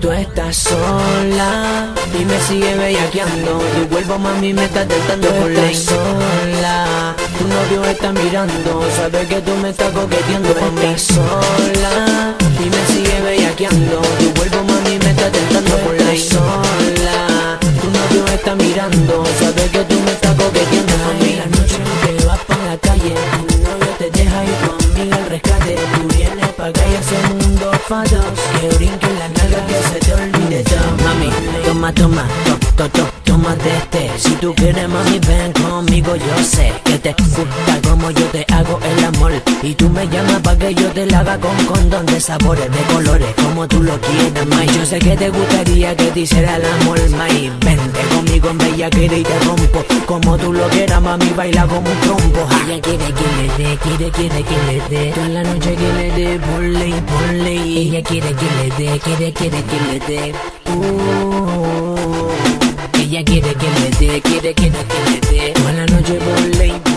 Tú estás sola y me sigue bellaqueando. Tu cuerpo, mami, me está tentando por ley. sola, tu novio está mirando. Sabe que tú me estás coqueteando. Tú estás sola y me sigue bellaqueando. Tu y hacemos un dos pa' dos. Que brinquen la nalga que se te olvide todo. Mami, toma, toma, to, to, to, toma de este. Si tú quieres, mami, ven conmigo. Yo sé que te gusta como yo te hago el amor. Y tú me llamas pa' que yo te la haga con condón de sabores, de colores, como tú lo quieras, mai. Yo sé que te gustaría que te hiciera el amor, mai. Vente conmigo en bella y te rompo. Como tú lo quieras, mami, baila como un trompo. ja. Ella quiere que le dé, quiere, quiere que le dé. Toda la noche que le dé, por ley, por ley. Ella quiere que le dé, quiere, quiere que le dé. Uh, ella quiere que le dé, quiere, quiere que le dé. Toda la noche por ley, por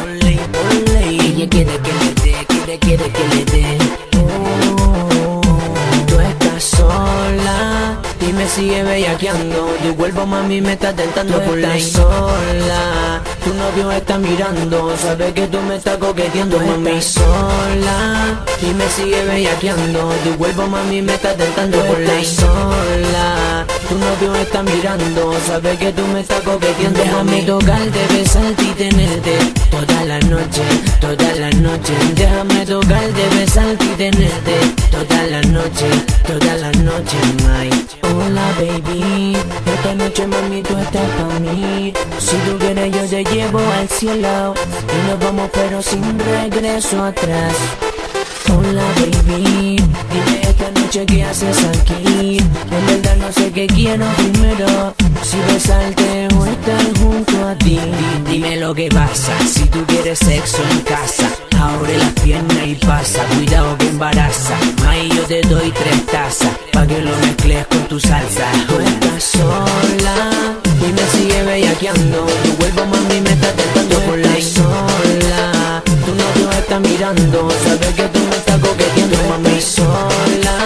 sigue bellaqueando. Tu cuerpo, mami, me está tentando por ley. sola, tu novio está mirando. Sabe que tú me estás coqueteando, mami. sola y me sigue bellaqueando. Tu cuerpo, mami, me está tentando por ley. sola, tu novio está mirando. Sabe que tú me estás coqueteando. Déjame tocarte, besarte y tenerte toda la noche, toda la noche. Déjame tocarte, besarte tenerte toda la noche, toda la noche, my. Hola, baby. Esta noche, mami, tú estás pa' mí. Si tú quieres, yo te llevo al cielo. Y nos vamos, pero sin regreso atrás. Hola baby, dime esta noche qué haces aquí En verdad no sé qué quiero primero Si besarte o estar junto a ti Dime lo que pasa, si tú quieres sexo en casa Abre las piernas y pasa, cuidado embaraza. May yo te doy tres tazas Pa' que lo mezcles con tu salsa. Tú estás sola y me sigue bellaqueando Tu cuerpo mami me está tentando por la sola. Tu novio está mirando, sabe que tú me estás coqueteando, mami sola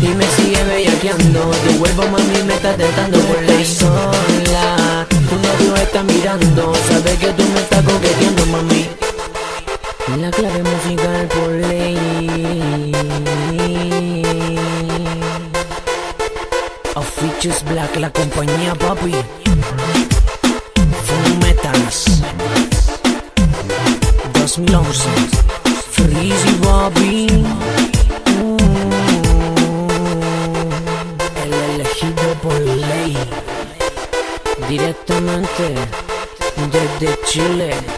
Y me sigue bellaqueando, tu cuerpo mami me está tentando por ley sola. Tu novio está mirando, sabe que Features Black, la compañía papi. Fumetans 2011 Freezy Bobby. Mm, El elegido por ley. Directamente desde Chile